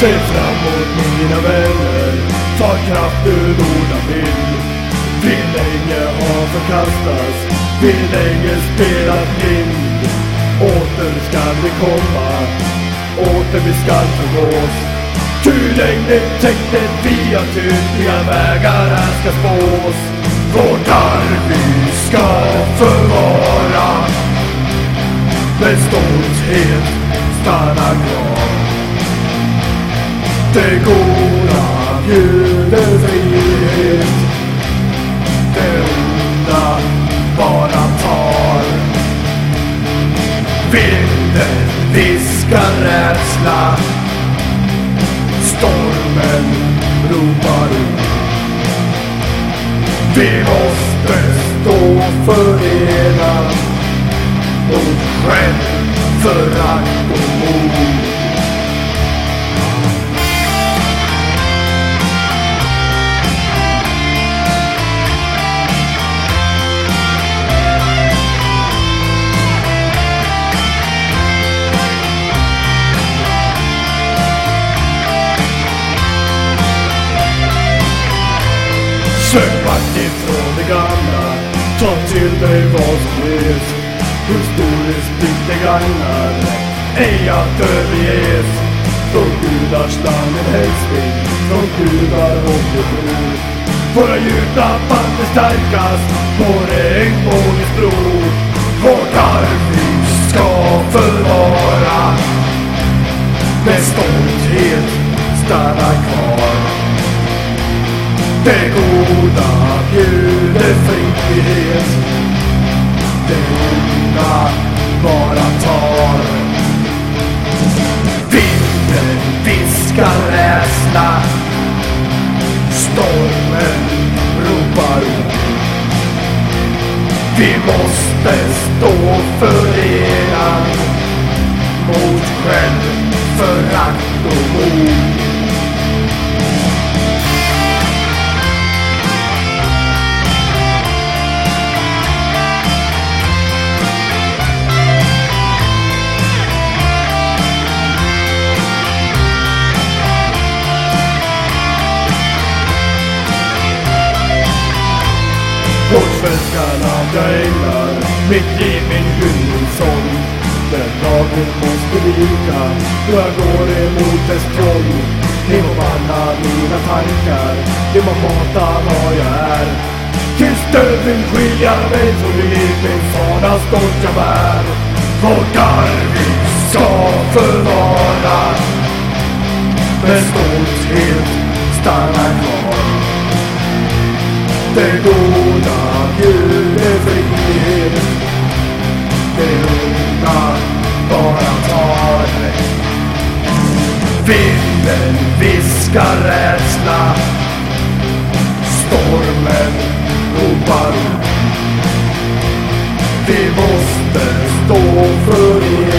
Se framåt mina vänner, ta kraft ur goda bild. Vi länge har förkastats, vi länge spelat blind. Åter skall vi komma, åter vi skall förgås. Ty länge tänkte vi att tydliga vägar här ska spås? Vårt arv vi ska förvara med stolthet stanna kvar. Det goda bjuder frihet, det onda bara tar. Vinden viskar rädsla, stormen ropar ut. Vi måste stå förenade mot självförakt Sök ifrån det gamla, ta till dig vad som ges. Historiskt blick gagnar, ej att överges. Från gudars land en hälsning, från gudar och tro. Våra djupa band är starkast på regnbågens bro. Vårt arv vi ska förvara, med stolthet stanna goda bjuder frihet. Det onda bara tar. Vinden viskar rädsla. Stormen ropar. Vi måste stå förenade mot självförakt och mod. Vårt svenska land jag ägnar mitt liv, min hyllningssång. Den dagen måste vika då jag går emot dess tvång. Ni må banna mina tankar, ni må mata vad jag är. Tills döden skilja mig från liv, min fana stolt jag bär. Vårt arv vi ska förvara, med stolthet stanna kvar. Det goda bjuder frihet. Det onda bara tar. dig. Vinden viskar rädsla. Stormen ropar. Vi måste stå för er.